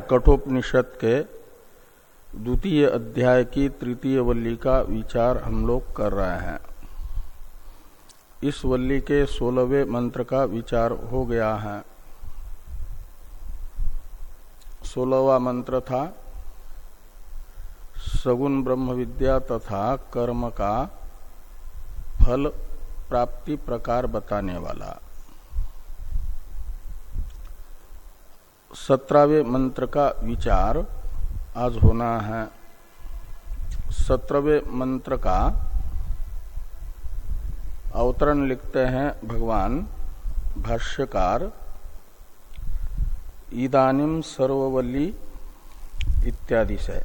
कठोपनिषद के द्वितीय अध्याय की तृतीय वल्ली का विचार हम लोग कर रहे हैं। इस वल्ली के सोलहवें मंत्र का विचार हो गया है। सोलहवा मंत्र था, सगुण ब्रह्म विद्या तथा कर्म का फल प्राप्ति प्रकार बताने वाला। सत्रहवें मंत्र का विचार आज होना है। सत्रहवें मंत्र का अवतरण लिखते हैं भगवान भाष्यकार इदानिम सर्ववल्ली इत्यादि से।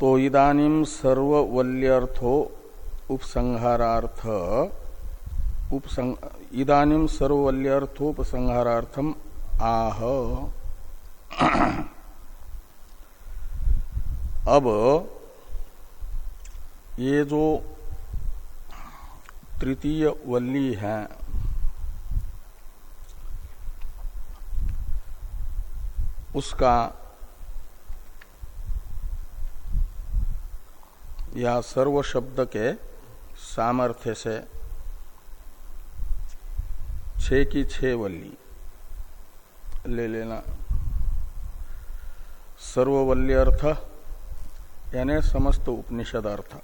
तो इदानिम सर्ववल्यर्थो उपसंहारार्थ उपसंग इदानिम सर्ववल्यर्थोपसंहारार्थम आह। अब, ये जो तृतीय वल्ली है, उसका या सर्व शब्द के सामर्थ्य से छ की छ वल्ली। ले लेना। सर्ववल्य अर्थ यानी समस्त उपनिषद अर्थ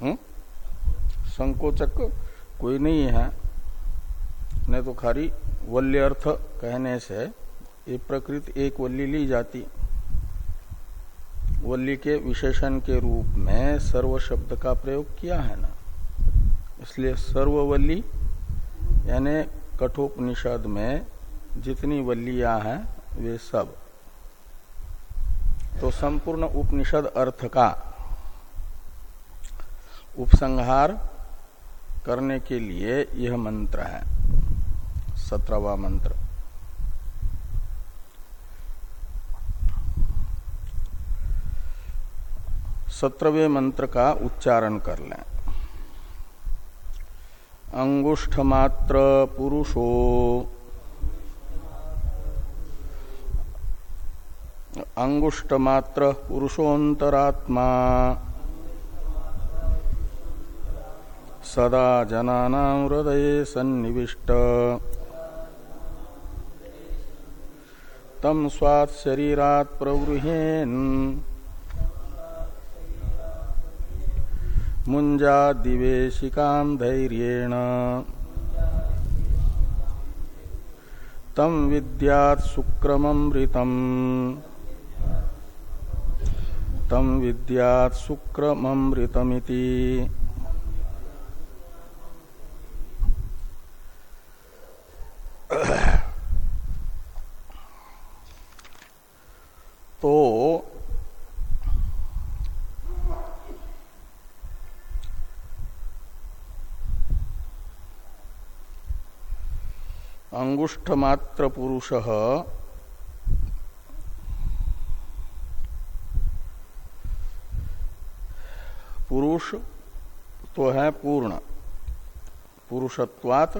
हम्म? संकोचक कोई नहीं है। नहीं तो खाली वल्य अर्थ कहने से ये प्रकृति एक वल्ली ली जाती। वल्ली के विशेषण के रूप में सर्व शब्द का प्रयोग किया है ना। इसलिए सर्ववल्ली यानी कठोपनिषद में जितनी वल्लियाँ हैं, वे सब। तो संपूर्ण उपनिषद अर्थ का उपसंहार करने के लिए यह मंत्र है, सत्रहवा मंत्र। सत्रहवें मंत्र का उच्चारण कर लें। अंगुष्ठमात्र पुरुषो। अंगुष्ठमात्र पुरुषोन्तरात्मा सदा जना हृदय सन्निविष्ट। तम स्वात् शरीरात् प्रवृहेन्। मुंजा दिवेशिका धैर्येण। तम विद्यात शुक्रमृतम तम विद्यात शुक्रमृतमिति तो अंगुष्ठ मात्र पुरुष पुरुष तो है पूर्ण। पुरुषत्वात,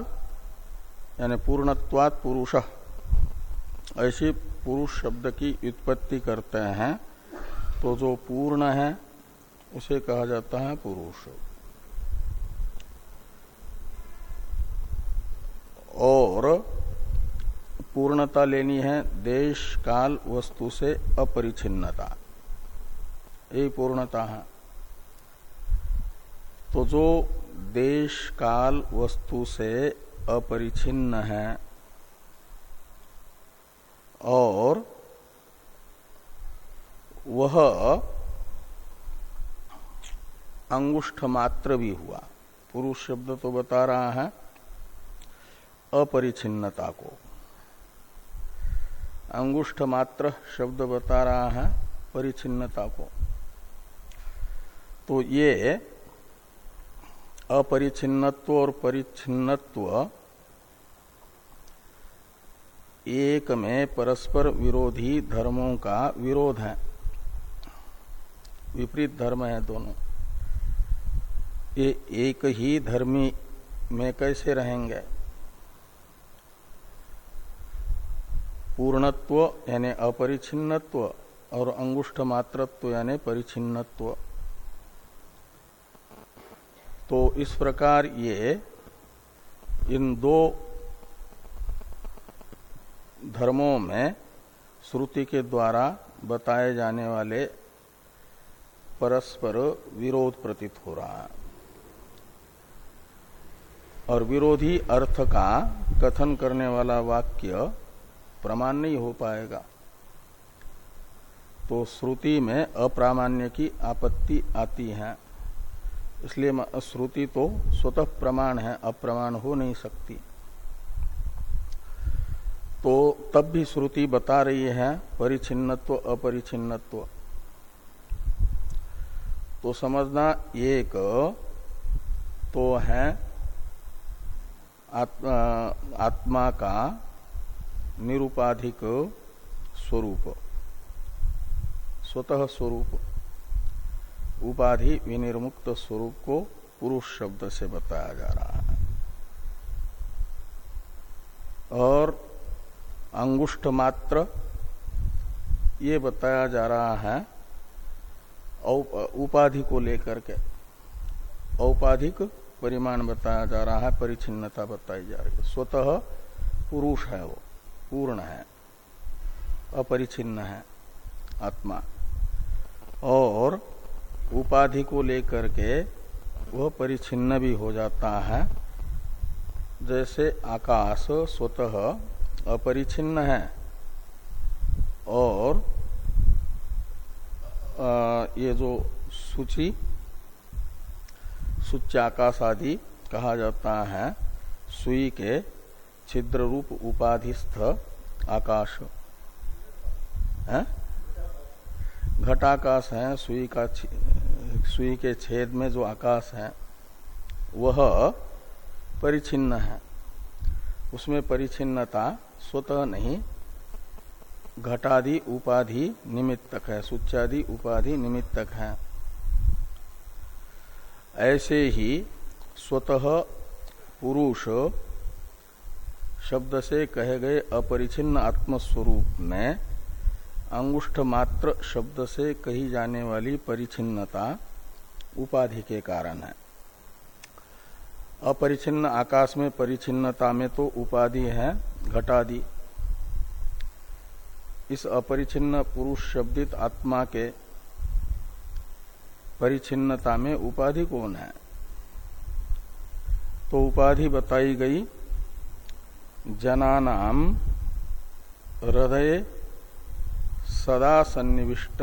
यानी पूर्णत्वात पुरुष। ऐसी पुरुष शब्द की उत्पत्ति करते हैं तो जो पूर्ण है, उसे कहा जाता है पुरुष और पूर्णता लेनी है, देश, काल, वस्तु से अपरिछिन्नता यही पूर्णता है। तो जो देश, काल, वस्तु से अपरिछिन्न है और वह अंगुष्ठ मात्र भी हुआ, पुरुष शब्द तो बता रहा है अपरिछिन्नता को। अंगुष्ठ मात्र शब्द बता रहा है परिचिन्नता को तो ये अपरिछिन्नत्व और परिच्छिन्नत्व एक में परस्पर विरोधी धर्मों का विरोध है। विपरीत धर्म है दोनों। ये एक ही धर्मी में कैसे रहेंगे? पूर्णत्व, यानी अपरिछिन्नत्व और अंगुष्ठ मात्रत्व, यानी परिचिन्नत्व तो इस प्रकार ये इन दो धर्मों में श्रुति के द्वारा बताए जाने वाले परस्पर विरोध प्रतीत हो रहा है। और विरोधी अर्थ का कथन करने वाला वाक्य प्रमाण नहीं हो पाएगा। तो श्रुति में अप्रामाण्य की आपत्ति आती है। इसलिए श्रुति तो स्वतः प्रमाण है अप्रमाण हो नहीं सकती। तो तब भी श्रुति बता रही है परिचिन्नत्व अपरिचिन्नत्व तो समझना एक तो है आत्मा, आत्मा का निरुपाधिक स्वरूप। स्वतः स्वरूप। उपाधि विनिर्मुक्त स्वरूप को पुरुष शब्द से बताया जा रहा है। और अंगुष्ठ मात्र, ये बताया जा रहा है उपाधि को लेकर के। औपाधिक परिमाण बताया जा रहा है परिचिन्नता बताई जा रही है। स्वतः पुरुष है वो। पूर्ण है अपरिचिन्न है आत्मा। और उपाधि को लेकर के वह परिचिन्न भी हो जाता है। जैसे आकाश स्वतः अपरिचिन्न है और ये जो सूची, सूच्याकाश आदि कहा जाता है, सुई के छिद्र रूप उपाधिस्थ आकाश। है? घटाकाश है, सुई का सुई के छेद में जो आकाश है, वह परिचिन्न है। उसमें परिचिन्नता स्वतः नहीं, घटादि उपाधि निमित्तक है सुचादि उपाधि निमित्तक है। ऐसे ही स्वतः पुरुष शब्द से कहे गए अपरिचिन्न आत्मस्वरूप में अंगुष्ठ मात्र शब्द से कही जाने वाली परिचिन्नता उपाधि के कारण है। अपरिचिन्न आकाश में परिचिन्नता में तो उपाधि है, घटादि। इस अपरिचिन्न पुरुष शब्दित आत्मा के परिचिन्नता में उपाधि कौन है? तो उपाधि बताई गई जनानाम हृदय सदा सन्निविष्ट।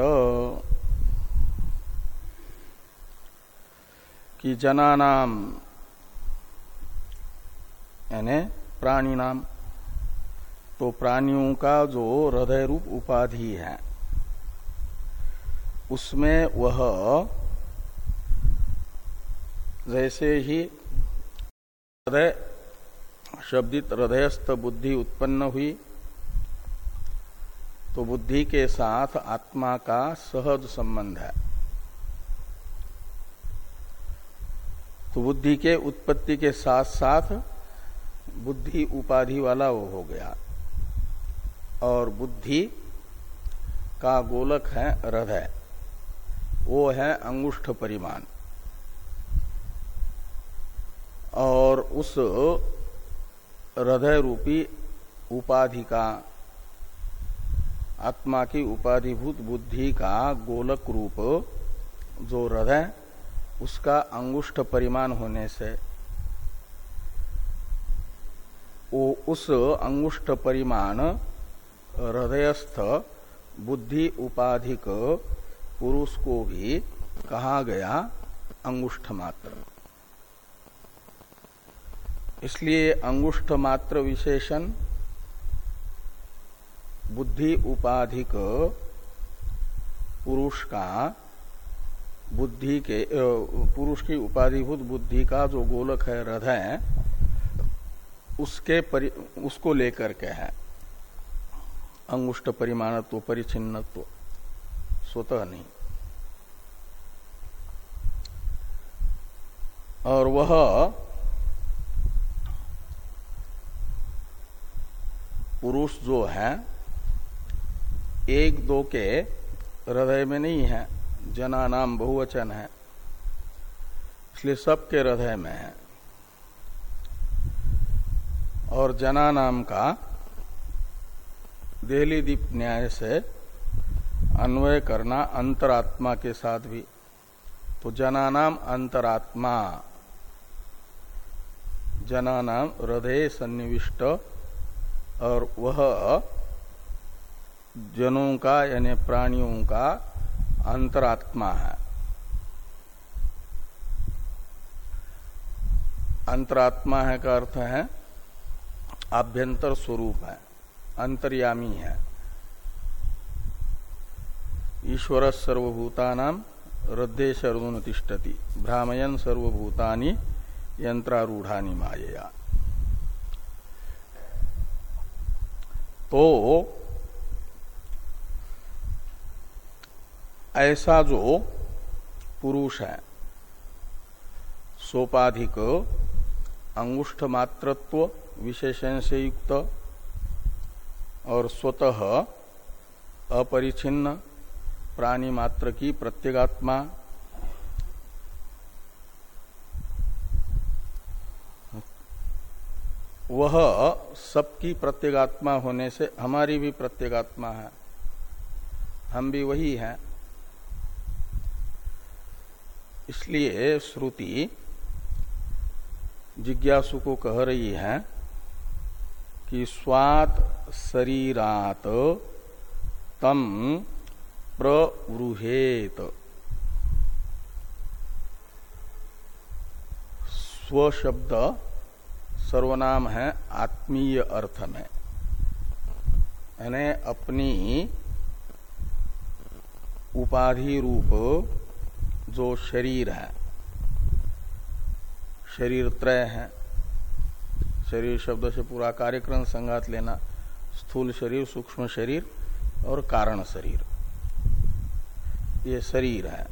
कि जनानाम यानी प्राणी नाम तो प्राणियों का जो हृदय रूप उपाधि है, उसमें वह जैसे ही हृदय शब्दित हृदयस्थ बुद्धि उत्पन्न हुई तो बुद्धि के साथ आत्मा का सहज संबंध है। तो बुद्धि के उत्पत्ति के साथ साथ बुद्धि उपाधि वाला वो हो गया। और बुद्धि का गोलक है हृदय। वो है अंगुष्ठ परिमाण। और उस हृदय रूपी उपाधि का आत्मा की उपाधिभूत बुद्धि का गोलक रूप, जो हृदय, उसका अंगुष्ठ परिमाण होने से, वो उस अंगुष्ठ परिमाण, हृदयस्थ बुद्धि उपाधिक पुरुष को भी कहा गया अंगुष्ठ मात्र। इसलिए अंगुष्ठ मात्र विशेषण बुद्धि उपाधिक पुरुष का बुद्धि के पुरुष की उपाधिभूत बुद्धि का जो गोलक है हृदय उसके परि, उसको लेकर के है। अंगुष्ठ परिमाणत्व परिचिन्नत्व स्वतः नहीं। और वह पुरुष जो है, एक दो के हृदय में नहीं है जना नाम बहुवचन है, इसलिए सबके हृदय में है। और जना नाम का देहली दीप न्याय से अन्वय करना अंतरात्मा के साथ भी। तो जना नाम अंतरात्मा जना नाम हृदय सन्निविष्ट और वह जनों का, यानी प्राणियों का अंतरात्मा है। अंतरात्मा है का अर्थ है आभ्यंतर स्वरूप है, अंतर्यामी है। ईश्वर सर्वभूता नाम हृदय सर्वोन तिष्ठति, भ्रामयन सर्वभूतानि यंत्रारूढ़ानी माया तो ऐसा जो पुरुष है, सोपाधिक अंगुष्ठ मात्रत्व विशेषण से युक्त और स्वतः अपरिचिन्न प्राणी मात्र की प्रत्येगात्मा वह सबकी प्रत्येगात्मा होने से हमारी भी प्रत्येगात्मा है। हम भी वही हैं। इसलिए श्रुति जिज्ञासु को कह रही है कि स्वात शरीरात तम प्रवृहेत। स्व शब्द सर्वनाम है, आत्मीय अर्थ में। यानी अपनी उपाधि रूप जो शरीर है, शरीर त्रय है, शरीर शब्द से पूरा कार्यक्रम संगात लेना, स्थूल शरीर, सूक्ष्म शरीर और कारण शरीर। ये शरीर है,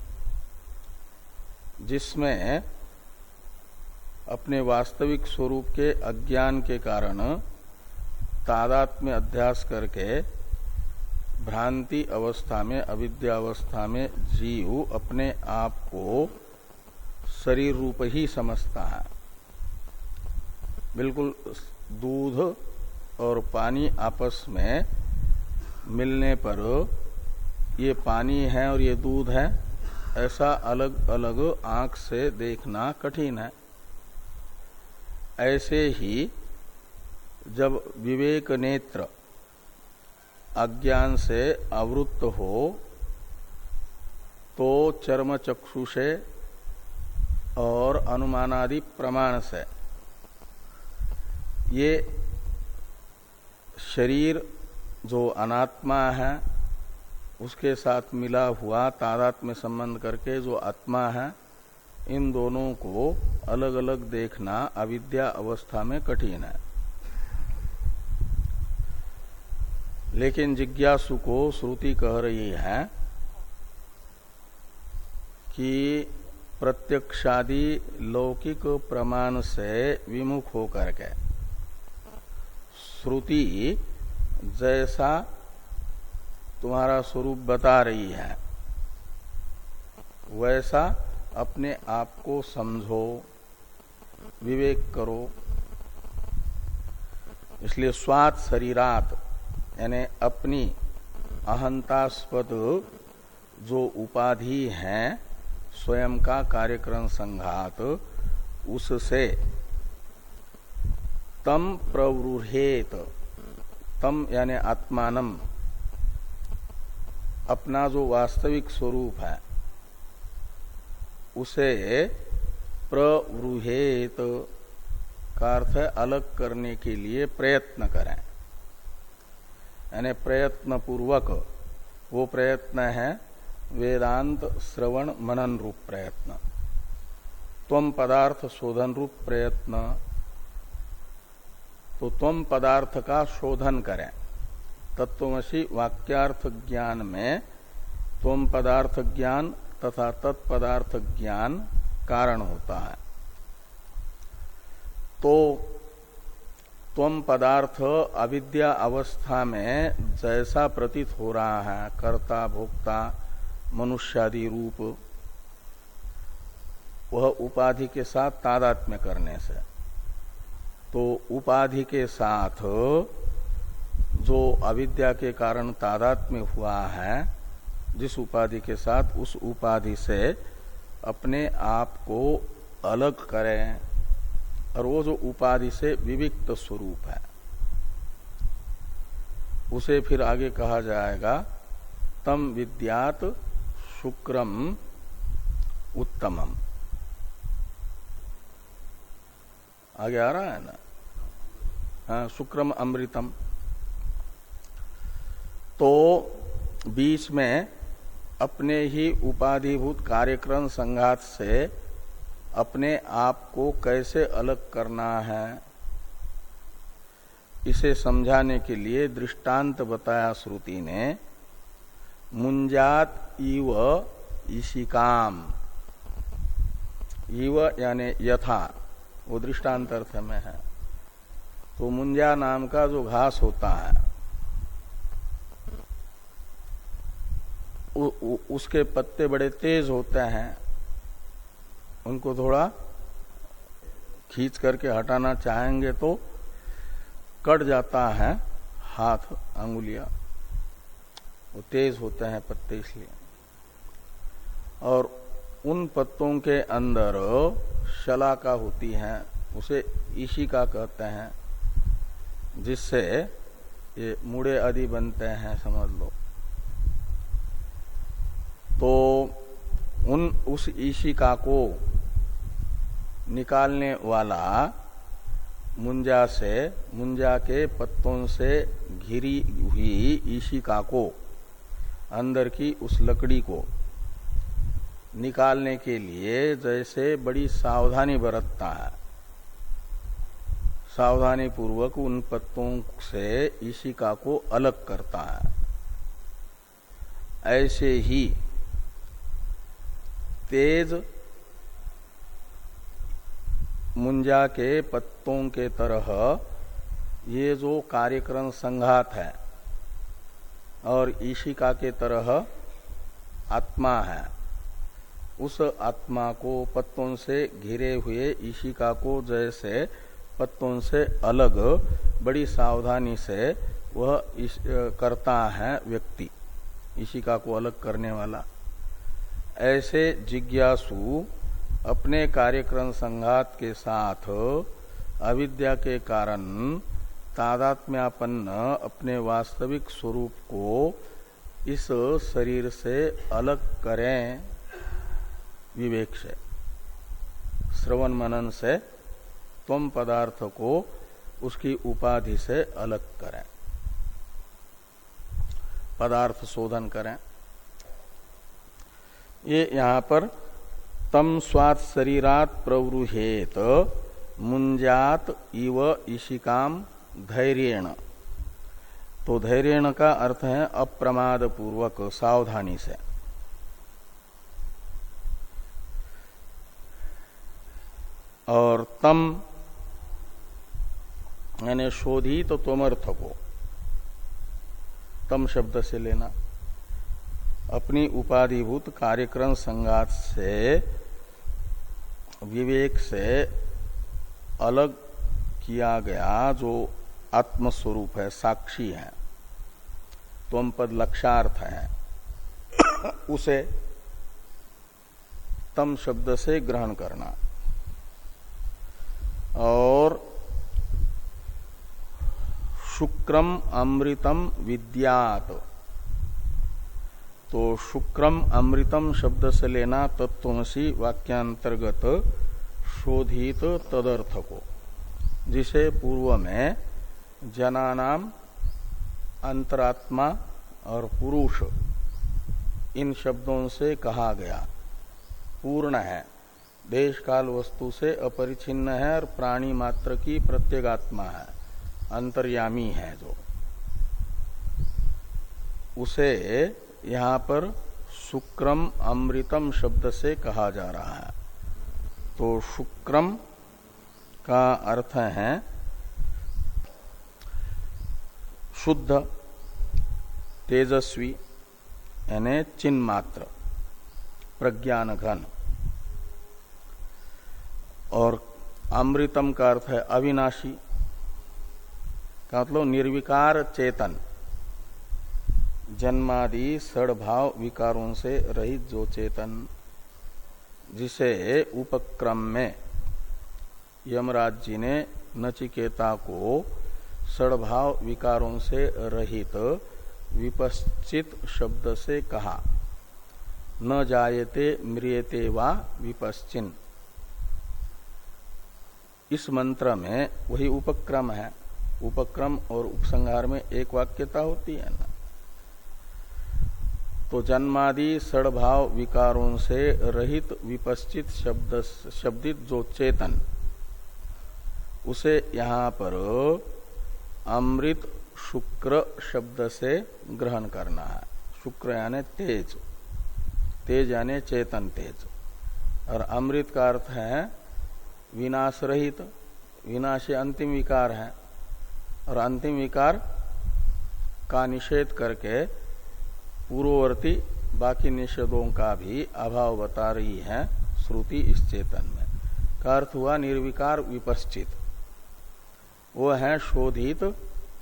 जिसमें अपने वास्तविक स्वरूप के अज्ञान के कारण तादात्म्य अध्यास करके भ्रांति अवस्था में अविद्या अवस्था में जीव अपने आप को शरीर रूप ही समझता है। बिल्कुल दूध और पानी आपस में मिलने पर ये पानी है और ये दूध है, ऐसा अलग अलग आँख से देखना कठिन है। ऐसे ही जब विवेक नेत्र अज्ञान से आवृत्त हो तो चर्म चक्षु से और अनुमानादि प्रमाण से ये शरीर जो अनात्मा है, उसके साथ मिला हुआ तादात्म्य संबंध करके जो आत्मा है इन दोनों को अलग अलग देखना अविद्या अवस्था में कठिन है। लेकिन जिज्ञासु को श्रुति कह रही है कि प्रत्यक्षादि लौकिक प्रमाण से विमुख होकर के श्रुति जैसा तुम्हारा स्वरूप बता रही है, वैसा अपने आप को समझो, विवेक करो। इसलिए स्वात शरीरात, यानी अपनी अहंतास्पद जो उपाधि है, स्वयं का कार्यक्रम संघात, उससे तम प्रवृहेत, तम यानी आत्मानम, अपना जो वास्तविक स्वरूप है उसे प्रवृहेत, का अर्थ अलग करने के लिए प्रयत्न करें। यानी प्रयत्न पूर्वक वो प्रयत्न है वेदांत श्रवण मनन रूप प्रयत्न। तम पदार्थ शोधन रूप प्रयत्न। तो तम पदार्थ का शोधन करें। तत्वमसी वाक्यार्थ ज्ञान में तम पदार्थ ज्ञान तथा तत्पदार्थ ज्ञान कारण होता है। तो तम पदार्थ अविद्या अवस्था में जैसा प्रतीत हो रहा है, कर्ता, भोक्ता, मनुष्यादि रूप, वह उपाधि के साथ तादात्म्य करने से। तो उपाधि के साथ जो अविद्या के कारण तादात्म्य हुआ है जिस उपाधि के साथ उस उपाधि से अपने आप को अलग करें और वो जो उपाधि से विविक्त स्वरूप है, उसे फिर आगे कहा जाएगा, तम विद्यात शुक्रम उत्तमम। आगे आ रहा है ना? हाँ शुक्रम अमृतम। तो बीच में अपने ही उपाधिभूत कार्यक्रम संघात से अपने आप को कैसे अलग करना है? इसे समझाने के लिए दृष्टांत बताया श्रुति ने, मुंजात इव ईशिकाम इव यानी यथा, वो दृष्टांत अर्थ में है। तो मुंजा नाम का जो घास होता है उ, उसके पत्ते बड़े तेज होते हैं उनको थोड़ा खींच करके हटाना चाहेंगे तो कट जाता है हाथ अंगुलिया। वो तेज होते हैं पत्ते इसलिए। और उन पत्तों के अंदर शलाका होती है उसे ईशिका कहते हैं जिससे ये मुड़े आदि बनते हैं समझ लो। तो उन, उस ईशिका को निकालने वाला मुंजा से, मुंजा के पत्तों से घिरी हुई ईशिका को, अंदर की उस लकड़ी को निकालने के लिए जैसे बड़ी सावधानी बरतता है। सावधानी पूर्वक उन पत्तों से ईशिका को अलग करता है। ऐसे ही तेज मुंजा के पत्तों के तरह ये जो कार्यक्रम संघात है और ईशिका के तरह आत्मा है, उस आत्मा को पत्तों से घिरे हुए ईशिका को जैसे पत्तों से अलग बड़ी सावधानी से वह करता है व्यक्ति, ईशिका को अलग करने वाला। ऐसे जिज्ञासु अपने कार्यक्रम संघात के साथ अविद्या के कारण तादात्म्यापन्न अपने वास्तविक स्वरूप को इस शरीर से अलग करें। विवेक से। श्रवण मनन से तम पदार्थ को उसकी उपाधि से अलग करें। पदार्थ शोधन करें। ये यहाँ पर, तम स्वात शरीरात प्रवृहेत, मुंजात इव ईशिकाम धैर्यण। तो धैर्यण का अर्थ है अप्रमाद पूर्वक सावधानी से। और तम, यानी शोधी तो तमर्थ को तम शब्द से लेना। अपनी उपाधिभूत कार्यक्रम संगात से, विवेक से अलग किया गया जो आत्मस्वरूप है, साक्षी है तम पद लक्षार्थ है। उसे तम शब्द से ग्रहण करना। और शुक्रम अमृतम विद्यात। तो शुक्रम अमृतम शब्द से लेना तत्वसी वाक्यांतर्गत शोधित तदर्थ को जिसे पूर्व में जनानाम, अंतरात्मा और पुरुष इन शब्दों से कहा गया। पूर्ण है। देश काल वस्तु से अपरिचिन्न है और प्राणी मात्र की प्रत्येगात्मा है। अंतर्यामी है जो। उसे यहाँ पर शुक्रम अमृतम शब्द से कहा जा रहा है। तो शुक्रम का अर्थ है शुद्ध, तेजस्वी, यानी चिन्ह मात्र प्रज्ञान घन और अमृतम का अर्थ है अविनाशी, का मतलब निर्विकार चेतन। जन्मादि सड़भाव विकारों से रहित जो चेतन, जिसे उपक्रम में यमराज जी ने नचिकेता को सड़भाव विकारों से रहित विपश्चित शब्द से कहा, न जायते म्रियते वा विपश्चिन। इस मंत्र में वही उपक्रम है। उपक्रम और उपसंहार में एक वाक्यता होती है ना। तो जन्मादि सड़भाव विकारों से रहित विपश्चित शब्द, शब्दित जो चेतन, उसे यहाँ पर अमृत शुक्र शब्द से ग्रहण करना है। शुक्र यानी तेज तेज यानी चेतन तेज। और अमृत का अर्थ है विनाश रहित, विनाश अंतिम विकार है। और अंतिम विकार का निषेध करके पूर्ववर्ती बाकी निषेधों का भी अभाव बता रही है श्रुति इस चेतन में। का अर्थ हुआ निर्विकार विपश्चित। वो है शोधित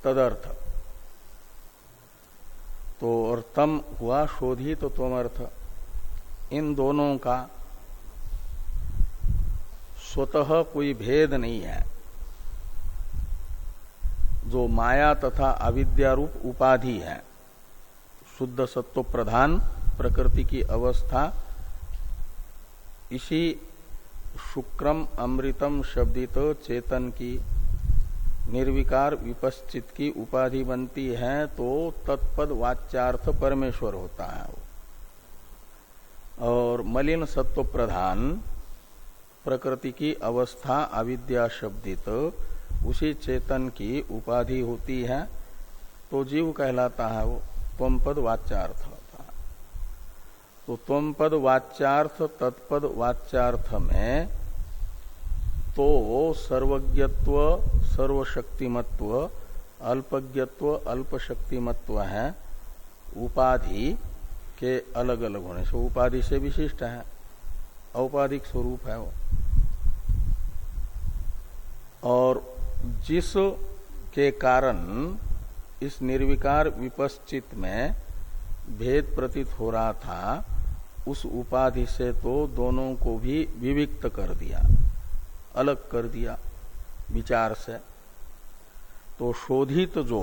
तदर्थ। तो और तम हुआ शोधित तमर्थ इन दोनों का स्वतः कोई भेद नहीं है। जो माया तथा अविद्या रूप उपाधि है। शुद्ध सत्व प्रधान प्रकृति की अवस्था। इसी शुक्रम अमृतम शब्दित चेतन की निर्विकार विपश्चित की उपाधि बनती है तो तत्पद वाच्यार्थ परमेश्वर होता है वो। और मलिन सत्व प्रधान प्रकृति की अवस्था अविद्या शब्दित, उसी चेतन की उपाधि होती है। तो जीव कहलाता है वो। तम पद वाच्यार्थ होता तो तम पद वाच्यार्थ तत्पद वाच्यार्थ में तो सर्वज्ञत्व, सर्वशक्तिमत्व, अल्पज्ञत्व, अल्पशक्तिमत्व है। उपाधि के अलग अलग होने से उपाधि से विशिष्ट है। औपाधिक स्वरूप है वो। और जिस के कारण इस निर्विकार विपश्चित में भेद प्रतीत हो रहा था, उस उपाधि से तो दोनों को भी विविक्त कर दिया, अलग कर दिया विचार से। तो शोधित जो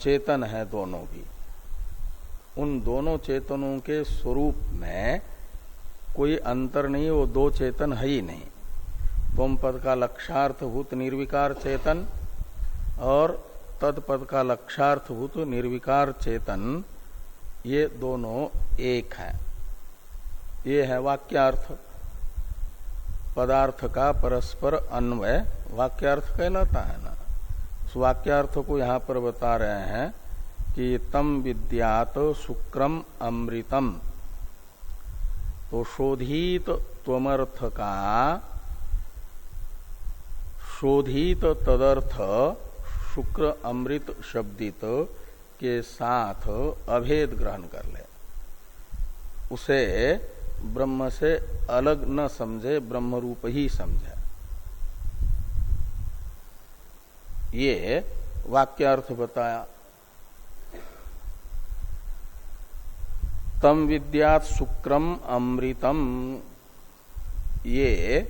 चेतन है दोनों भी, उन दोनों चेतनों के स्वरूप में कोई अंतर नहीं, वो दो चेतन है ही नहीं। तुम पद का लक्षार्थभूत निर्विकार चेतन और तत्पद का लक्षार्थभूत निर्विकार चेतन, ये दोनों एक है। ये है वाक्यार्थ। पदार्थ का परस्पर अन्वय, वाक्यार्थ कहलाता है ना। उस वाक्यार्थ को यहाँ पर बता रहे हैं कि तम विद्यात शुक्रम अमृतम। तो शोधित त्वमर्थ का शोधित तदर्थ शुक्र अमृत शब्दित के साथ अभेद ग्रहण कर ले। उसे ब्रह्म से अलग न समझे ब्रह्म रूप ही समझे। ये वाक्यार्थ बताया। तम विद्यात शुक्रम अमृतम। ये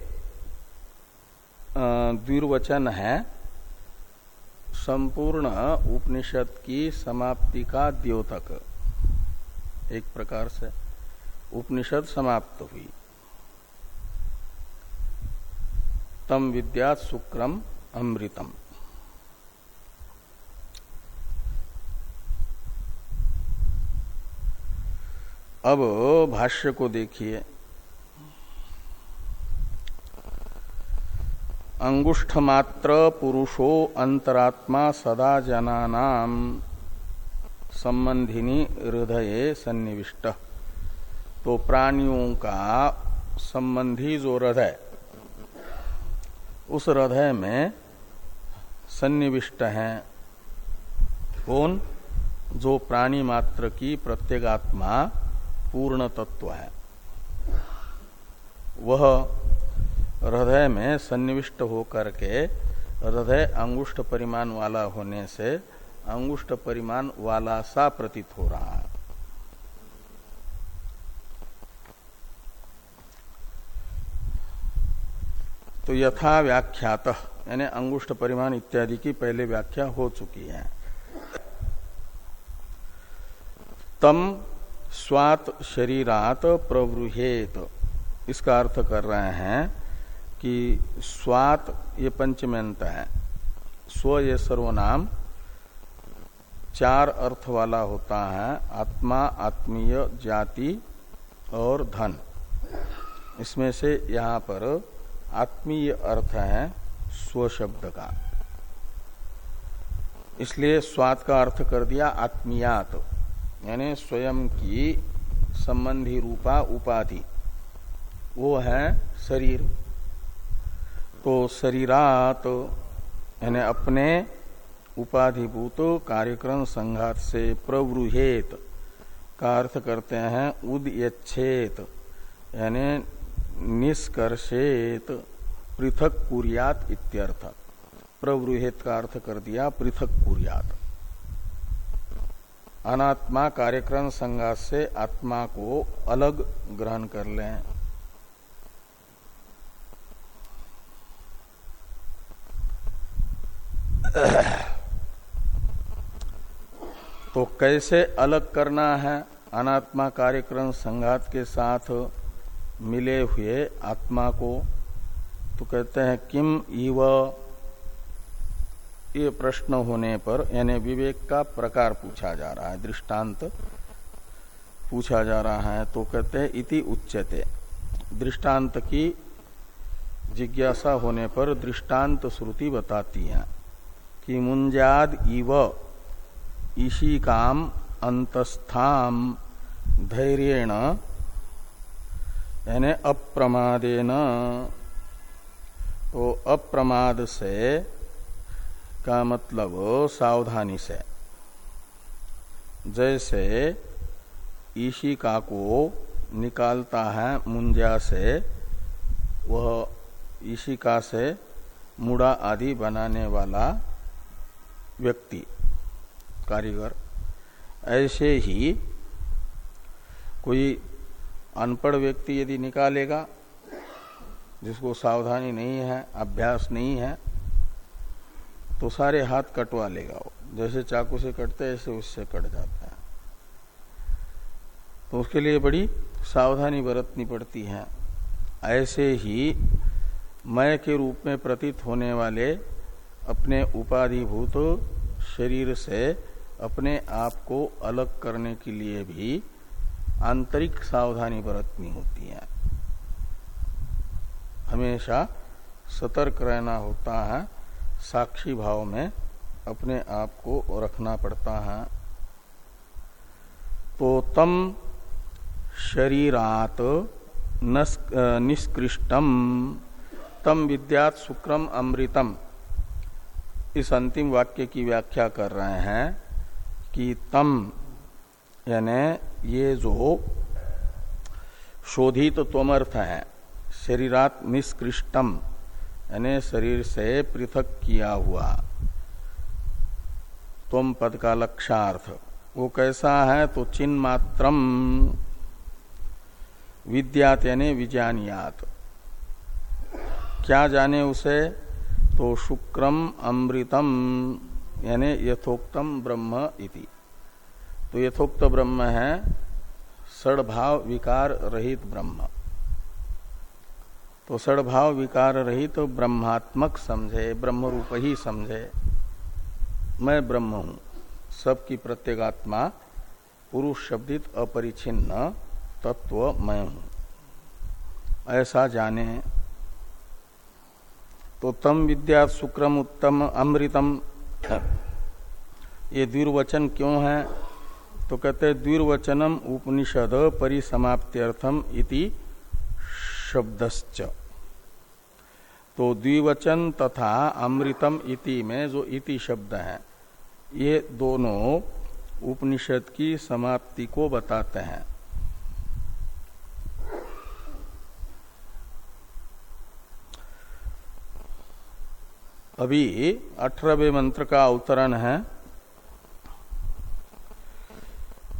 द्विर्वचन है। संपूर्ण उपनिषद की समाप्ति का द्योतक। एक प्रकार से उपनिषद समाप्त हुई। तम विद्या शुक्रम अमृतम। अब भाष्य को देखिए। अंगुष्ठ मात्र पुरुषो अंतरात्मा सदा जनानाम। संबंधिनी हृदय सन्निविष्ट। तो प्राणियों का संबंधी जो हृदय, उस हृदय में सन्निविष्ट हैं। कौन? जो प्राणी मात्र की प्रत्येगात्मा पूर्ण तत्व है। वह हृदय में सन्निविष्ट होकर के हृदय अंगुष्ठ परिमाण वाला होने से अंगुष्ठ परिमाण वाला सा प्रतीत हो रहा है। तो यथा व्याख्यात, यानी अंगुष्ठ परिमाण इत्यादि की पहले व्याख्या हो चुकी है। तम स्वात शरीरात प्रवृहेत, इसका अर्थ कर रहे हैं कि स्वात ये पंचमेंत है। स्व ये सर्वनाम, चार अर्थ वाला होता है, आत्मा, आत्मीय, जाति और धन। इसमें से यहाँ पर आत्मीय अर्थ है स्व शब्द का। इसलिए स्वाद का अर्थ कर दिया आत्मीयात, यानी स्वयं की संबंधी रूपा उपाधि। वो है शरीर। तो शरीरात, यानी अपने उपाधिभूत कार्यक्रम संघात से प्रवृहेत, का अर्थ करते हैं उदयच्छेत, यानी निष्कर्षेत, पृथक कुरियात इत्यर्थ। प्रवृहेत का अर्थ कर दिया पृथक कुरियात। अनात्मा कार्यक्रम संघात से आत्मा को अलग ग्रहण कर लें। तो कैसे अलग करना है अनात्मा कार्यक्रम संघात के साथ मिले हुए आत्मा को? तो कहते हैं, किम इव? ये प्रश्न होने पर, यानी विवेक का प्रकार पूछा जा रहा है, दृष्टांत पूछा जा रहा है तो कहते हैं, इति उच्चते दृष्टांत की जिज्ञासा होने पर दृष्टांत श्रुति बताती है। कि मुंजाद इव ईशिकाम अंतस्थाम, धैर्येण, यानी अप्रमादेन। तो अप्रमाद से का मतलब सावधानी से। जैसे ईशिका को निकालता है मुंजा से, वह ईशिका से मुड़ा आदि बनाने वाला व्यक्ति, कारीगर, ऐसे ही कोई अनपढ़ व्यक्ति यदि निकालेगा, जिसको सावधानी नहीं है, अभ्यास नहीं है तो सारे हाथ कटवा लेगा वो। जैसे चाकू से कटते ऐसे उससे कट जाता है। तो उसके लिए बड़ी सावधानी बरतनी पड़ती है। ऐसे ही मय के रूप में प्रतीत होने वाले अपने उपाधिभूत शरीर से अपने आप को अलग करने के लिए भी आंतरिक सावधानी बरतनी होती है। हमेशा सतर्क रहना होता है, साक्षी भाव में अपने आप को रखना पड़ता है। तो तम शरीरात निष्कृष्टम, तम विद्यात शुक्रम अमृतम। इस अंतिम वाक्य की व्याख्या कर रहे हैं कि तम, यानी ये जो शोधित तो त्वमर्थ है, शरीरात निष्कृष्टम, यानी शरीर से पृथक किया हुआ तुम पद का लक्षार्थ वो कैसा है? तो चिन्ह मात्रम विद्यात यानी विजानियात क्या जाने उसे? तो शुक्रम अमृतम, यानी यथोक्तम ब्रह्म इति। तो यथोक्त ब्रह्म है सड़भाव विकार रहित ब्रह्म। तो सड़भाव विकार रहित तो ब्रह्मात्मक समझे ब्रह्म रूप ही समझे। मैं ब्रह्म हूँ। सबकी प्रत्येगात्मा, पुरुष शब्दित अपरिचिन्न तत्व मैं हूँ। ऐसा जाने तो तम विद्या शुक्रम उत्तम अमृतम। ये द्विर्वचन क्यों है? तो कहते हैं, द्विर्वचनम उपनिषद परिसमाप्त्यर्थम इति शब्दश्च। तो द्विवचन तथा अमृतम इति में जो इति शब्द है, ये दोनों उपनिषद की समाप्ति को बताते हैं। अभी अठारहवें मंत्र का अवतरण है।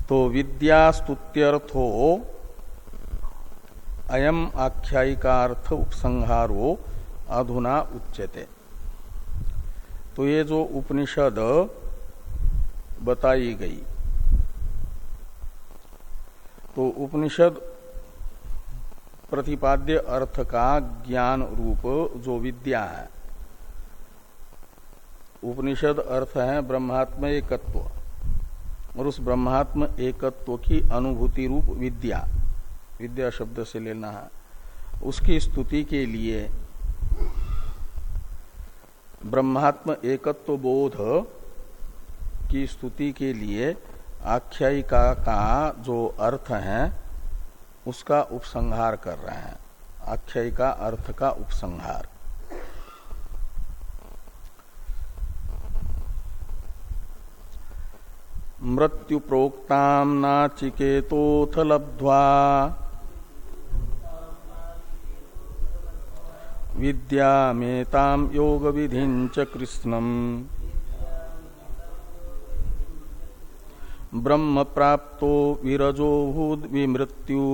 तो विद्यास्तुत्यर्थो अयम आख्यायिकार्थ उपसंहारो अधुना उच्यते। तो ये जो उपनिषद बताई गई तो उपनिषद प्रतिपाद्य अर्थ का ज्ञान रूप जो विद्या है उपनिषद अर्थ है ब्रह्मात्म एकत्व, और उस ब्रह्मात्म एकत्व की अनुभूति रूप विद्या विद्या शब्द से लेना है। उसकी स्तुति के लिए ब्रह्मात्म एकत्व बोध की स्तुति के लिए आख्यायिका का जो अर्थ है, उसका उपसंहार कर रहे हैं। आख्यायिका अर्थ का उपसंहार। मृत्यु प्रोक्ता नाचिकेतोथ लब्ध्वा विद्यामेताम योग विधिंच कृष्णम। ब्रह्म प्राप्तो विरजो भूद विमृत्यु।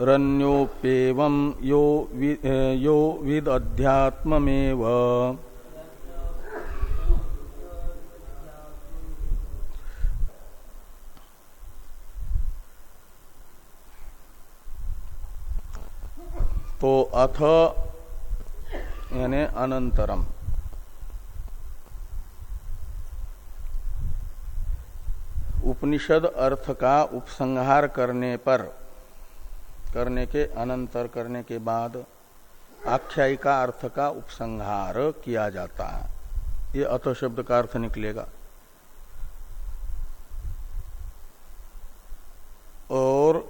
रण्योप्येवं यो वि, यो विद अध्यात्ममेव तो अथ यानी अनंतरम उपनिषद अर्थ का उपसंहार करने पर, करने के अनंतर, करने के बाद आख्यायिका अर्थ का उपसंहार किया जाता है। ये अथ शब्द का अर्थ निकलेगा और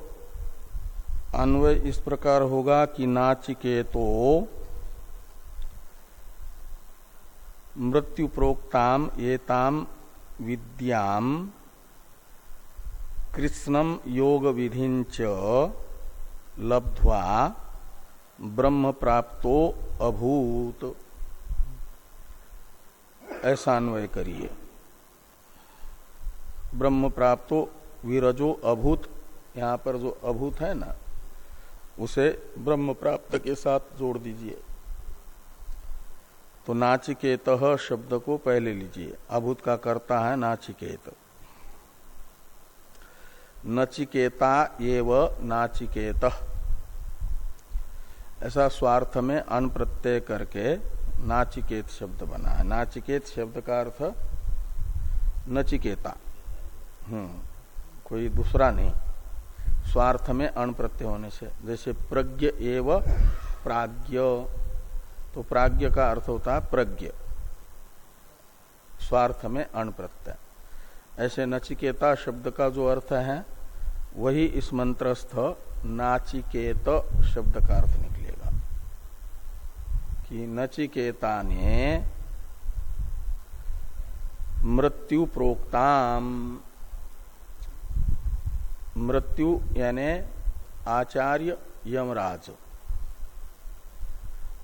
अन्वय इस प्रकार होगा कि नाचिके तो मृत्यु प्रोक्ताम एताम विद्याम कृष्णम योग विधिंच लब्ध्वा ब्रह्म प्राप्तो अभूत। ऐसा अन्वय करिए। ब्रह्म प्राप्तो विरजो अभूत, यहाँ पर जो अभूत है ना उसे ब्रह्म प्राप्त के साथ जोड़ दीजिए। तो नाचिकेत शब्द को पहले लीजिए। अभूत का करता है नाचिकेत। नचिकेता एव नाचिकेत। ऐसा स्वार्थ में अन प्रत्यय करके नाचिकेत शब्द बना है। नाचिकेत शब्द का अर्थ नचिकेता। हम्म कोई दूसरा नहीं। स्वार्थ में अण प्रत्यय होने से। जैसे प्रज्ञ एव प्राज्ञ। तो प्राज्ञ का अर्थ होता है प्रज्ञ। स्वार्थ में अण प्रत्यय। ऐसे नचिकेता शब्द का जो अर्थ है, वही इस मंत्रस्थ नाचिकेत शब्द का अर्थ निकलेगा। कि नचिकेता ने मृत्यु प्रोक्ताम मृत्यु यानी आचार्य यमराज।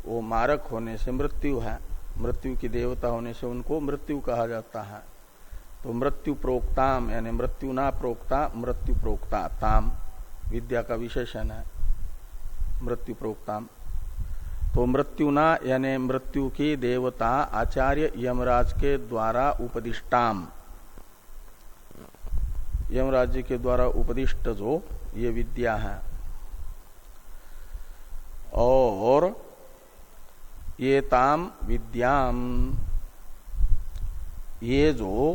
वो मारक होने से मृत्यु है। मृत्यु की देवता होने से उनको मृत्यु कहा जाता है। तो मृत्यु प्रोक्ताम यानी मृत्यु ना प्रोक्ता, मृत्यु प्रोक्ता ताम। विद्या का विशेषण है। मृत्यु प्रोक्ताम। तो मृत्यु ना यानी मृत्यु की देवता आचार्य यमराज के द्वारा उपदिष्टाम। यमराज जी के द्वारा उपदिष्ट जो ये विद्या है। और ये ताम विद्याम, ये जो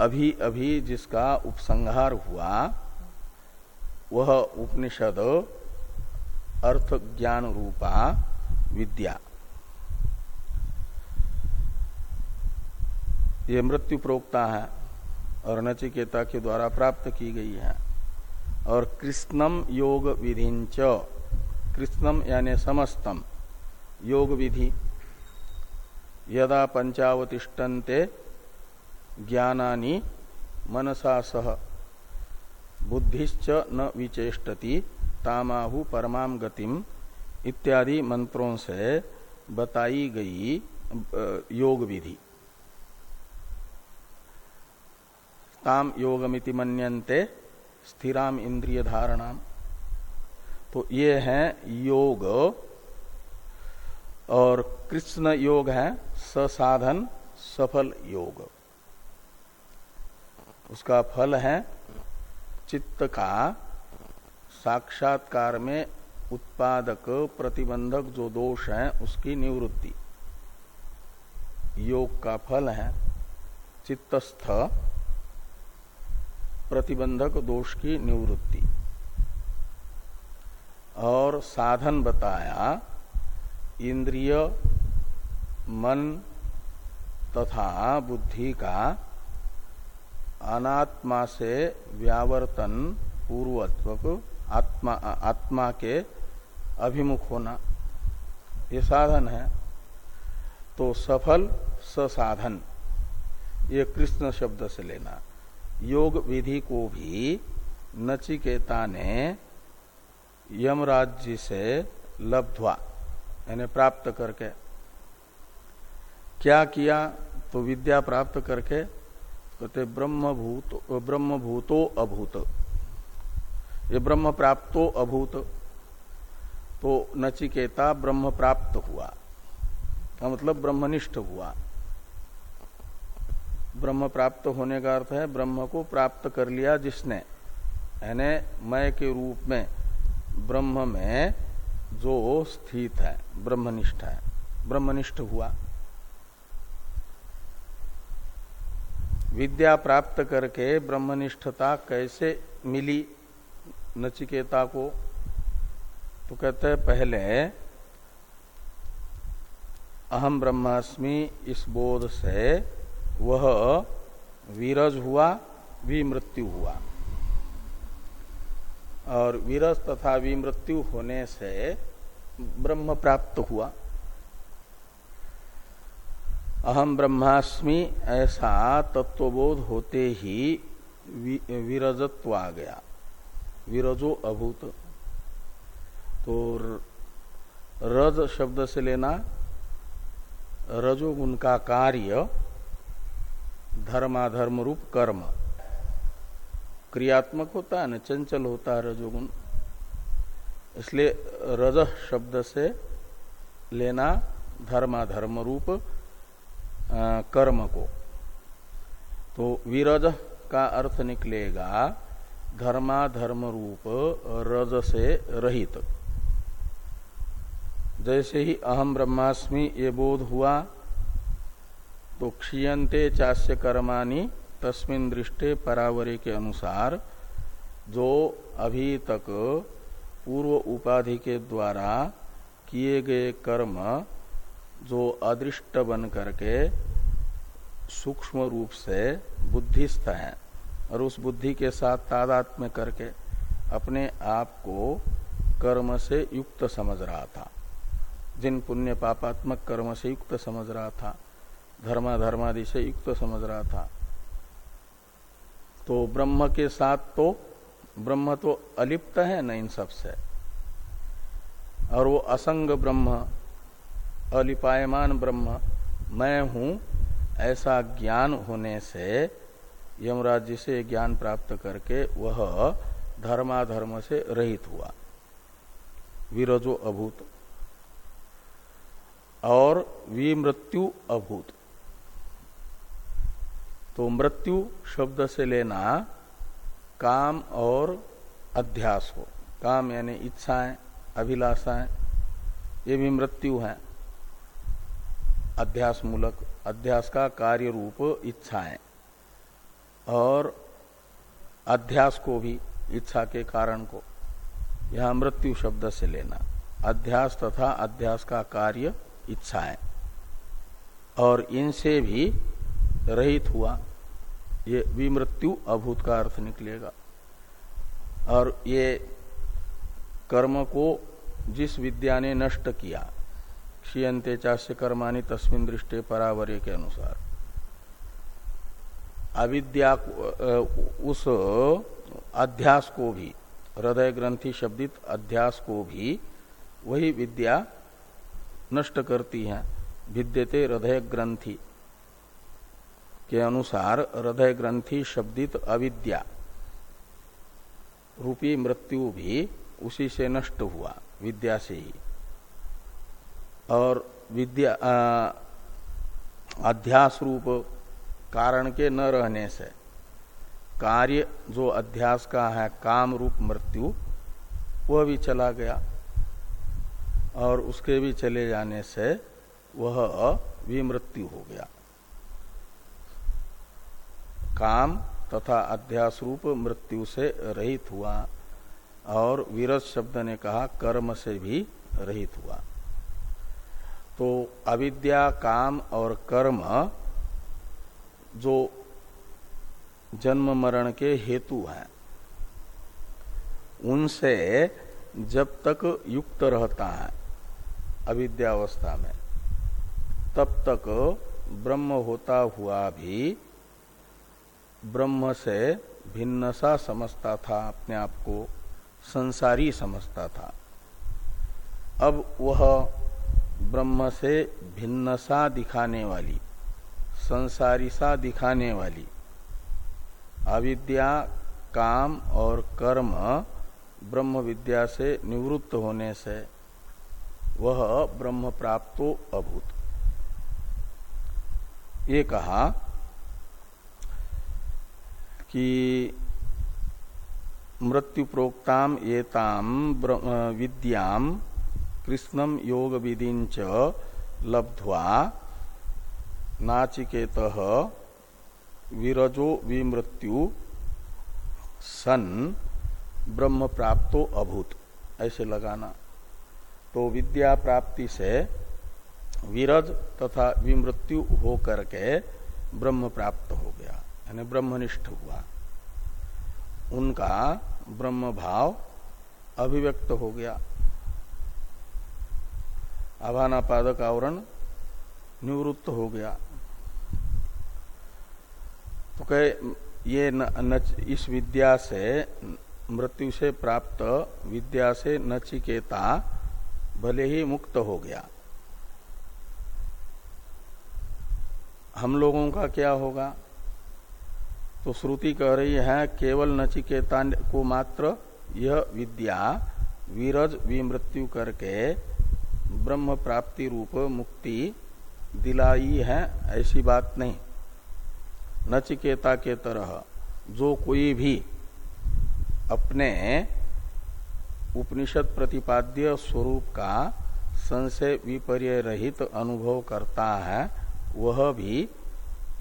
अभी अभी जिसका उपसंहार हुआ, वह उपनिषद अर्थ ज्ञान रूपा विद्या। ये मृत्यु प्रोक्ता है। और नचिकेता के द्वारा प्राप्त की गई है। और कृष्णम योग विधिंच। कृष्णम यानी समस्तम योग विधि। यदा पंचावतिष्ठन्ते ज्ञानानि मनसा सह। बुद्धिश्च न विचेष्टति तामाहु परमाम गतिम इत्यादि मंत्रों से बताई गई योग विधि। ताम योगमिति मनते स्थिराम इंद्रिय धारणाम तो ये है योग और कृष्ण योग है ससाधन, सफल योग। उसका फल है चित्त का साक्षात्कार में उत्पादक, प्रतिबंधक जो दोष है उसकी निवृत्ति। योग का फल है चित्तस्थ प्रतिबंधक दोष की निवृत्ति। और साधन बताया, इंद्रिय, मन तथा बुद्धि का अनात्मा से व्यावर्तन पूर्वत्वक आत्मा आत्मा के अभिमुख होना। ये साधन है। तो सफल ससाधन, ये कृष्ण शब्द से लेना। योग विधि को भी नचिकेता ने यमराज जी से लब्धवा, यानी प्राप्त करके। क्या किया? तो विद्या प्राप्त करके कहते ब्रह्म ब्रह्म भूतो अभूत। ये ब्रह्म प्राप्तो अभूत। तो नचिकेता ब्रह्म प्राप्त हुआ। मतलब ब्रह्मनिष्ठ हुआ। ब्रह्म प्राप्त होने का अर्थ है ब्रह्म को प्राप्त कर लिया जिसने। यानी मय के रूप में, ब्रह्म में जो स्थित है, ब्रह्मनिष्ठ है। ब्रह्मनिष्ठ हुआ। विद्या प्राप्त करके ब्रह्मनिष्ठता कैसे मिली नचिकेता को? तो कहते हैं, पहले अहम ब्रह्मास्मि इस बोध से वह वीरज हुआ, विमृत्यु हुआ। और वीरज तथा विमृत्यु होने से ब्रह्म प्राप्त हुआ। अहम ब्रह्मास्मि, ऐसा तत्वबोध होते ही विरजत्व आ गया। विरजो अभूत। तो रज शब्द से लेना, रजोगुण का कार्य धर्माधर्म रूप कर्म। क्रियात्मक होता है ना, चंचल होता है रजोगुण। इसलिए रज शब्द से लेना धर्माधर्म रूप कर्म को। तो विरज का अर्थ निकलेगा धर्माधर्म रूप रज से रहित। जैसे ही अहम ब्रह्मास्मि ये बोध हुआ तो क्षीयते चास्य कर्माणी तस्मिन दृष्टे परावरे के अनुसार, जो अभी तक पूर्व उपाधि के द्वारा किए गए कर्म, जो अदृष्ट बन करके सूक्ष्म रूप से बुद्धिस्थ है और उस बुद्धि के साथ तादात्म्य करके अपने आप को कर्म से युक्त समझ रहा था। जिन पुण्य पापात्मक कर्म से युक्त समझ रहा था धर्मा धर्मादि से युक्त समझ रहा था। तो ब्रह्म के साथ तो ब्रह्म तो अलिप्त है न इन सबसे। और वो असंग ब्रह्म, अलिपायमान ब्रह्म, मैं हूँ ऐसा ज्ञान होने से यमराज जी से ज्ञान प्राप्त करके वह धर्माधर्म से रहित हुआ। विरजो अभूत। और विमृत्यु अभूत। तो मृत्यु शब्द से लेना काम और अध्यास हो। काम यानी इच्छाएँ, अभिलाषाएँ, ये भी मृत्यु है। अध्यास मूलक अध्यास का कार्य रूप इच्छाएँ। और अध्यास को भी, इच्छा के कारण को, यह मृत्यु शब्द से लेना। अध्यास तथा अध्यास का कार्य इच्छाएँ। और इनसे भी रहित हुआ, ये विमृत्यु अभूत का अर्थ निकलेगा। और ये कर्म को जिस विद्या ने नष्ट किया क्षीयते चाष्य कर्माणी तस्मिन दृष्टि परावर्य के अनुसार। अविद्या उस अध्यास को भी, हृदय ग्रंथि शब्दित अध्यास को भी, वही विद्या नष्ट करती है। विद्यते हृदय ग्रंथि। के अनुसार हृदय ग्रंथि शब्दित अविद्या रूपी मृत्यु भी उसी से नष्ट हुआ, विद्या से ही। और विद्या अध्यास रूप कारण के न रहने से कार्य जो अध्यास का है, काम रूप मृत्यु, वह भी चला गया। और उसके भी चले जाने से वह विमृत्यु हो गया। काम तथा अध्यास रूप मृत्यु से रहित हुआ और विरज शब्द ने कहा, कर्म से भी रहित हुआ। तो अविद्या, काम और कर्म जो जन्म मरण के हेतु हैं, उनसे जब तक युक्त रहता है अविद्यावस्था में, तब तक ब्रह्म होता हुआ भी ब्रह्म से भिन्न सा समझता था, अपने आप को संसारी समझता था। अब वह ब्रह्म से भिन्न सा दिखाने वाली संसारी सा दिखाने वाली। अविद्या, काम और कर्म ब्रह्म विद्या से निवृत्त होने से वह ब्रह्म प्राप्तो अभूत। ये कहा कि मृत्यु प्रोक्ताम एताम विद्याम कृष्णम योग विधिंच लब्ध्वा नाचिकेत विरजो विमृत्यु सन ब्रह्म प्राप्तो अभूत। ऐसे लगाना। तो विद्या प्राप्ति से विरज तथा विमृत्यु हो करके ब्रह्म प्राप्त हो गया। यानी ब्रह्मनिष्ठ हुआ। उनका ब्रह्म भाव अभिव्यक्त हो गया। आभानापादक आवरण निवृत्त हो गया। तो कहे ये न, न, इस विद्या से मृत्यु से प्राप्त विद्या से नचिकेता भले ही मुक्त हो गया। हम लोगों का क्या होगा? तो श्रुति कह रही है, केवल नचिकेता को मात्र यह विद्या वीरज विमृत्यु करके ब्रह्म प्राप्ति रूप मुक्ति दिलाई है, ऐसी बात नहीं। नचिकेता के तरह जो कोई भी अपने उपनिषद प्रतिपाद्य स्वरूप का संशय विपर्य रहित अनुभव करता है, वह भी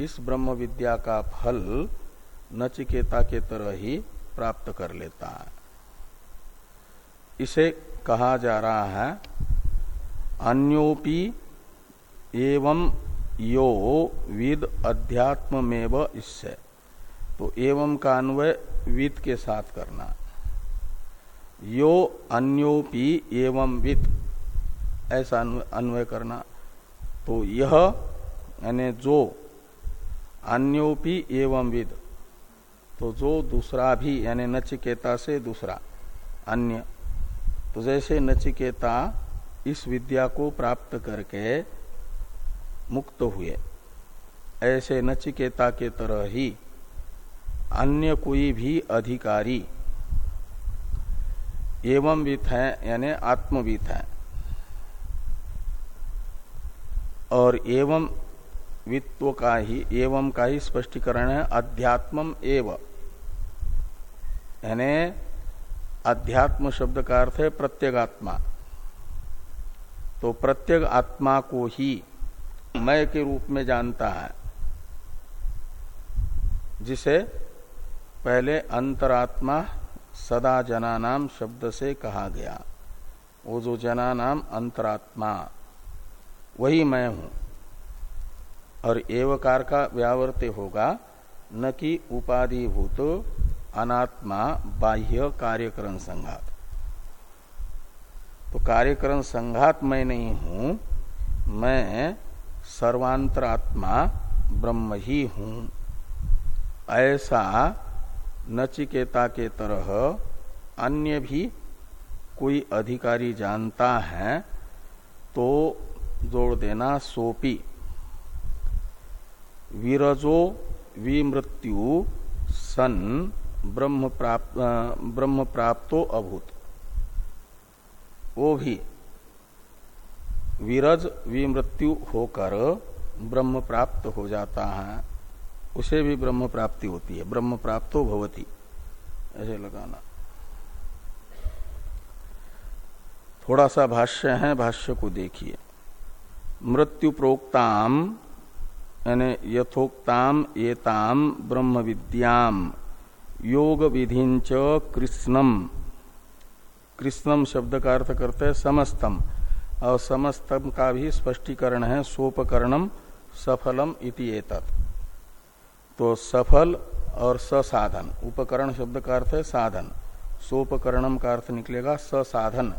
इस ब्रह्म विद्या का फल नचिकेता के तरह ही प्राप्त कर लेता है। इसे कहा जा रहा है, अन्योपि एवं यो विद अध्यात्मेव इससे। तो एवं का अन्वय विद के साथ करना। यो अन्योपि एवं विद, ऐसा अन्वय करना। तो यह, यानी जो, अन्योपि एवं विद तो जो दूसरा भी, यानी नचिकेता से दूसरा, अन्य। तो जैसे नचिकेता इस विद्या को प्राप्त करके मुक्त हुए, ऐसे नचिकेता के तरह ही अन्य कोई भी अधिकारी एवं वित है, यानी आत्मवित है। और एवं वित्व का ही, एवं का ही स्पष्टीकरण है, अध्यात्मम एवं। यानी अध्यात्म शब्द का अर्थ है प्रत्येगात्मा तो प्रत्येक आत्मा को ही मय के रूप में जानता है, जिसे पहले अंतरात्मा सदा जना नाम शब्द से कहा गया। वो जो जना नाम अंतरात्मा, वही मैं हूँ। और एवकार का व्यावर्त्य होगा, न कि उपाधिभूत अनात्मा बाह्य कार्यकरण संघात। तो कार्यकरण संघात मैं नहीं हूँ, मैं सर्वांतरात्मा ब्रह्म ही हूँ। ऐसा नचिकेता के तरह अन्य भी कोई अधिकारी जानता है तो जोड़ देना सोपी। विरजो विमृत्यु सन ब्रह्म प्राप्त ब्रह्म प्राप्तो अभूत। वो भी विरज, विमृत्यु होकर ब्रह्म प्राप्त हो जाता है, उसे भी ब्रह्म प्राप्ति होती है। ब्रह्म प्राप्तो भवती, ऐसे लगाना। थोड़ा सा भाष्य है, भाष्य को देखिए। मृत्यु प्रोक्ताम, यानी यथोक्ताम, एताम, ब्रह्म विद्याम। योग विधिंच कृष्णम। कृष्णम शब्द का अर्थ करते हैं समस्तम। और समस्तम का भी स्पष्टीकरण है, सोपकरणम, सफलम इति एतत्। तो सफल और ससाधन, उपकरण शब्द का अर्थ है साधन। सोपकरणम का अर्थ निकलेगा ससाधन।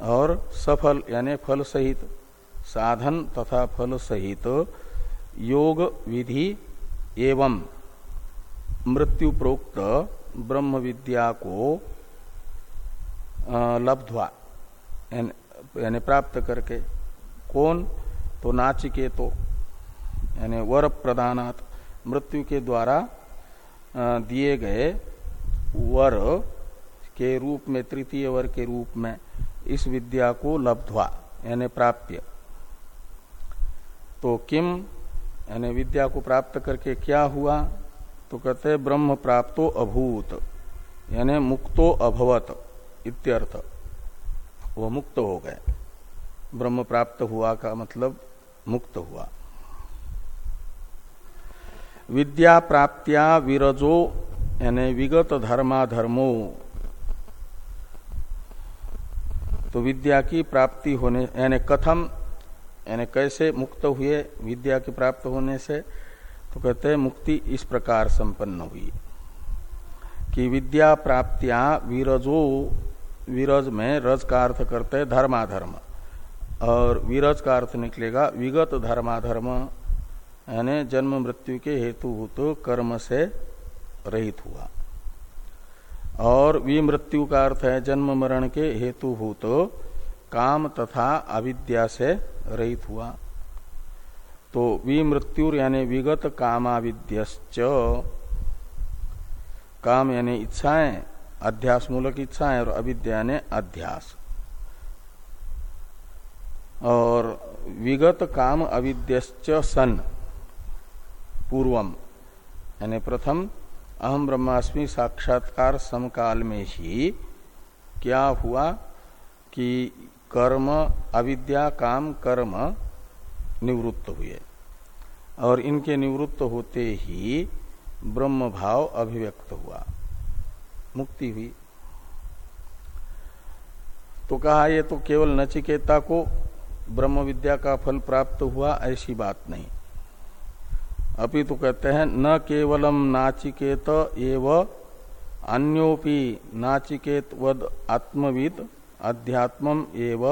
और सफल यानी फल सहित, साधन तथा फल सहित योग विधि एवं मृत्यु प्रोक्त ब्रह्म विद्या को लब्धवा। यानी प्राप्त करके कौन? तो नाचिके तो यानी वर प्रदानात मृत्यु के द्वारा दिए गए वर के रूप में, तृतीय वर के रूप में इस विद्या को लब्धवा, यानी प्राप्य। तो किम? यानी विद्या को प्राप्त करके क्या हुआ? तो कहते ब्रह्म प्राप्तो अभूत, यानी मुक्तो अभवत इत्यर्थ। वह मुक्त हो गए। ब्रह्म प्राप्त हुआ का मतलब मुक्त हुआ। विद्या प्राप्त्या विरजो, यानी विगत धर्माधर्मो। तो विद्या की प्राप्ति होने, यानी कथम, यानी कैसे मुक्त हुए, विद्या की प्राप्त होने से तो कहते हैं, मुक्ति इस प्रकार संपन्न हुई कि विद्या प्राप्तिया विरजो, विरज में रज का अर्थ करते हैं धर्माधर्म। और विरज का अर्थ निकलेगा विगत धर्माधर्म, यानी जन्म मृत्यु के हेतु तो कर्म से रहित हुआ। और विमृत्यु का अर्थ है जन्म मरण के हेतु हेतुभूत काम तथा अविद्या से रहित हुआ। तो विमृत्यु यानी विगत कामाविद्यश्च काम यानी इच्छाएँ अध्यास मूलक इच्छाएँ और अविद्या ने अध्यास। और विगत काम अविद्यश्च सन, पूर्वम, यानी प्रथम अहम ब्रह्मास्मि साक्षात्कार समकाल में ही क्या हुआ कि कर्म, अविद्या, काम, कर्म निवृत्त हुए। और इनके निवृत्त होते ही ब्रह्म भाव अभिव्यक्त हुआ। मुक्ति हुई। तो कहा, ये तो केवल नचिकेता को ब्रह्म विद्या का फल प्राप्त हुआ, ऐसी बात नहीं। अभी तो कहते हैं, न केवलम नाचिकेत एव अन्योपि नाचिकेत वद आत्मविद अध्यात्म एव।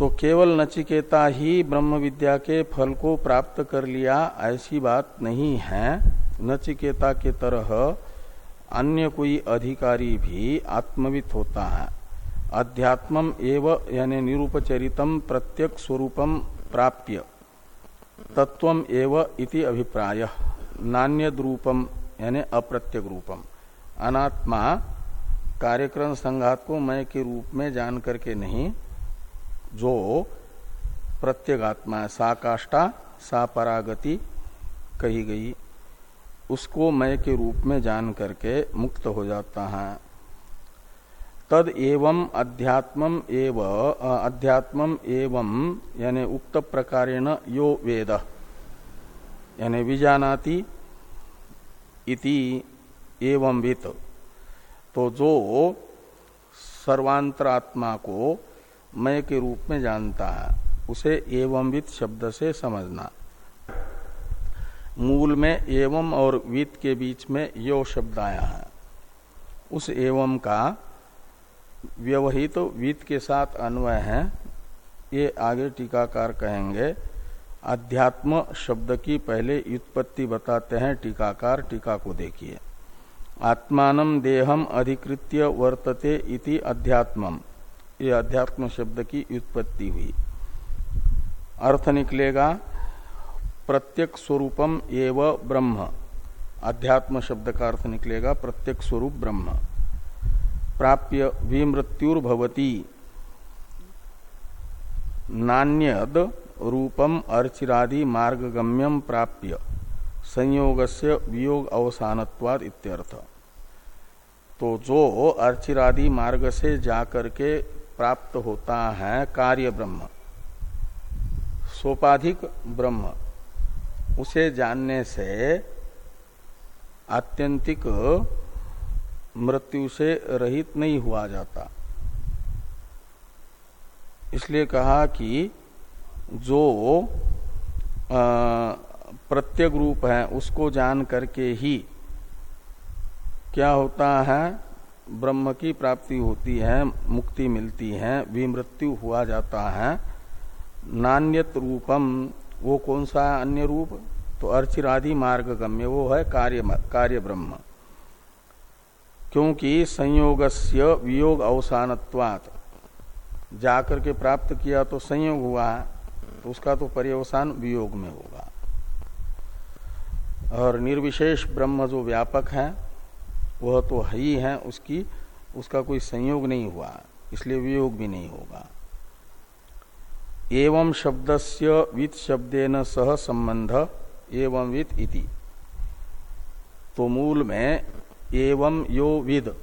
तो केवल नचिकेता ही ब्रह्म विद्या के फल को प्राप्त कर लिया, ऐसी बात नहीं है। नचिकेता के तरह अन्य कोई अधिकारी भी आत्मवित होता है। अध्यात्मम एव यानी निरूपचरितम प्रत्यक स्वरूपम प्राप्य। तत्व एव इति अभिप्राय। नान्य रूपम यानी अप्रत्यक रूपम। अनात्मा कार्यक्रम संघात को मय के रूप में जान करके नहीं जो प्रत्यगात्मा सा काष्टा सा परागति कही गई। उसको मैं के रूप में जान करके मुक्त हो जाता है। तद एवं अध्यात्मम एव अध्यात्मम एवं, यानी उक्त प्रकारेण यो वेद। यानी विजानाति इति एवं वित। तो जो सर्वांतरात्मा को मय के रूप में जानता है, उसे एवं वित शब्द से समझना। मूल में एवं और वित के बीच में यो शब्द आया है। उस एवं का व्यवहित तो वित्त के साथ अन्वय है। ये आगे टीकाकार कहेंगे, अध्यात्म शब्द की पहले व्युत्पत्ति बताते हैं, टीकाकार टीका को देखिए। आत्मान देहम अधिकृत्य वर्तते इति अध्यात्मम। ये अध्यात्म शब्द की उत्पत्ति हुई। अर्थ निकलेगा, प्रत्यक स्वरूपम एव ब्रह्म। अध्यात्म शब्द का अर्थ निकलेगा, प्रत्यक स्वरूप ब्रह्म। प्राप्य विमृत्युर्भवती। नान्यद रूपम अर्चिरादि मार्गगम्यम प्राप्य। संयोगस्य वियोग अवसानत्वाद इत्यर्थ। तो जो अर्चिरादि मार्ग से जाकर के प्राप्त होता है कार्य ब्रह्म। सोपाधिक ब्रह्म। उसे जानने से आत्यंतिक मृत्यु से रहित नहीं हुआ जाता। इसलिए कहा कि जो प्रत्येक रूप है, उसको जान करके ही क्या होता है? ब्रह्म की प्राप्ति होती है, मुक्ति मिलती है, विमृत्यु हुआ जाता है। नान्यत रूपम, वो कौन सा अन्य रूप? तो अर्चिरादि मार्ग गम्य वो है कार्य कार्य ब्रह्म। क्योंकि संयोगस्य वियोग अवसानत्वात। जाकर के प्राप्त किया तो संयोग हुआ तो उसका तो पर्यवसान वियोग में होगा। और निर्विशेष ब्रह्म जो व्यापक है वह तो है ही है, उसकी, उसका कोई संयोग नहीं हुआ, इसलिए वियोग भी नहीं होगा। एवं शब्दस्य वित शब्देन सह संबंध, एवं वित इति। तो मूल में एवं यो विद,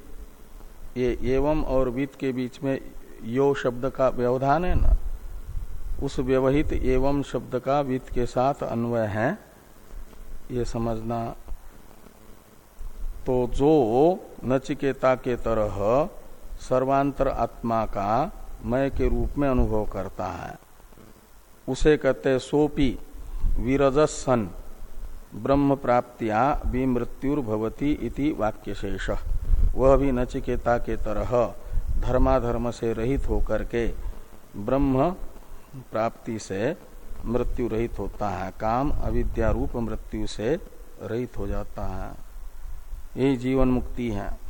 ये एवं और विद के बीच में यो शब्द का व्यवधान है ना? उस व्यवहित एवं शब्द का वित्त के साथ अन्वय है, ये समझना तो जो नचिकेता के तरह सर्वांतर आत्मा का मय के रूप में अनुभव करता है। उसे कहते सोपी विरजसन ब्रह्म प्राप्तिया विमृत्युर्भवती इति वाक्य शेष वह भी नचिकेता के तरह धर्माधर्म से रहित होकर के ब्रह्म प्राप्ति से मृत्यु रहित होता है। काम अविद्या रूप मृत्यु से रहित हो जाता है। यही जीवन मुक्ति है।